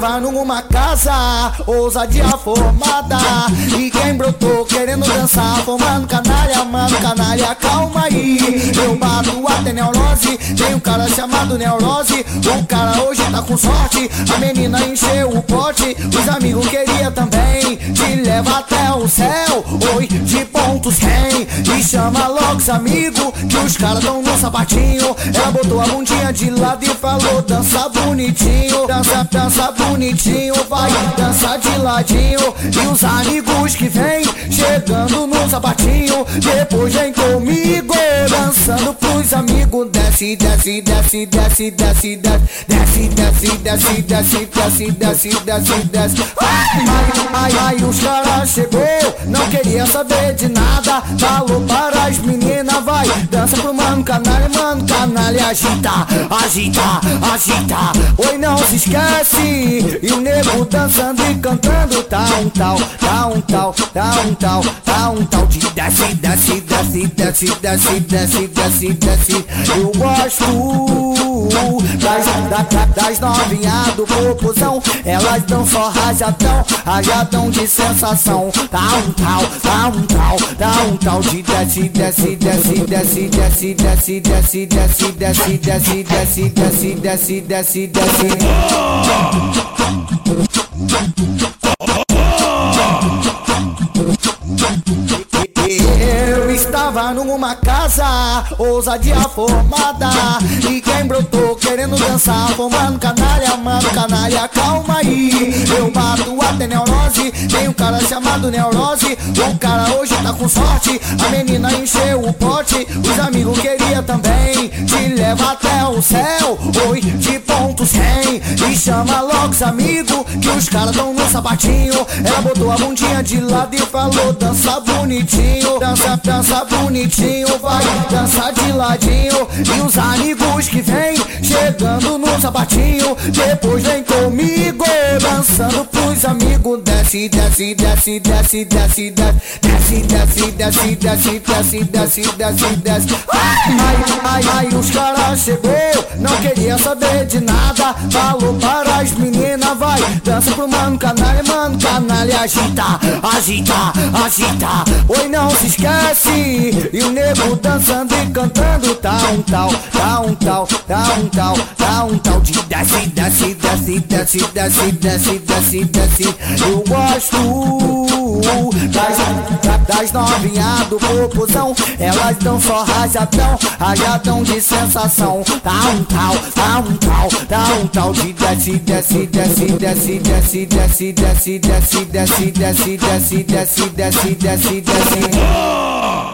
estava numa casa, ousadia formada. E quem brotou querendo dançar, formando canalha, mano, canalha, calma aí. Eu bato até neurose, tem um cara chamado Neurose. O cara hoje tá com sorte, a menina encheu o pote. Os amigos queria também, te leva até o céu. Oi, de pontos tem, e chama logo os amigos, que os caras tão no sapatinho. Ela botou a bundinha de lado e falou, dança bonitinho, dança, dança bonitinho, vai dança de ladinho. E os amigos que vem chegando no sapatinho, depois vem comigo, dançando pros amigos. Desce, desce, desce, desce, desce, desce, desce, desce, desce, desce, desce, desce, desce, desce. Ai, ai, os caras chegou, não queria saber de nada, falou para as meninas, vai, dança pro mano canalha, canalha, agita, agita, agita. Oi, não se esquece, e o nego dançando e cantando, tá um tal, tá um tal, tá um tal, tá um tal de desce, desce, desce, desce, desce, desce, desce, desce. Eu gosto das, da, das novinhas do popozão, elas dão só rajadão, rajadão de sensação. Tá um tal, tá um tal, tá um tal de desce, desce, desce, desce, desce, desce, desce, desce, desce, desce, desce, desce, desce, desce, desce. Estava numa casa, ousadia formada. E quem brotou querendo dançar, formando canalha, mano, canalha, calma aí. Eu bato até neurose, tem um cara chamado Neurose. O cara hoje tá com sorte, a menina encheu o pote. Os amigos queria também, leva até o céu. Oi, de pontos tem, e chama logo os amigos, que os caras tão no sapatinho. Ela botou a bundinha de lado e falou, dança bonitinho, dança, dança bonitinho, vai dança de ladinho. E os amigos que vem chegando no sapatinho, depois vem comigo, dançando pros amigos. Desce, desce, desce, desce, desce, desce, desce, desce, desce, desce, desce, desce, desce, ai, ai, ai, os caras chegou, não queria saber de nada, falou para as meninas, vai dança pro mano canalha, mano canalha, agita, agita, agita. Oi, não se esquece, e o nego dançando e cantando, tá um tal, tá um tal, tá um tal, tá um tal de desce, desce, desce, desce, desce, desce, desce, desce. Eu gosto das, das novinhas do popozão, elas dão só rajadão, rajadão de sensação. Tá um tal, tá um tal, tá um tal de desce, desce, desce, desce, desce, desce, desce, desce, desce, desce, desce, desce, desce, desce, desce.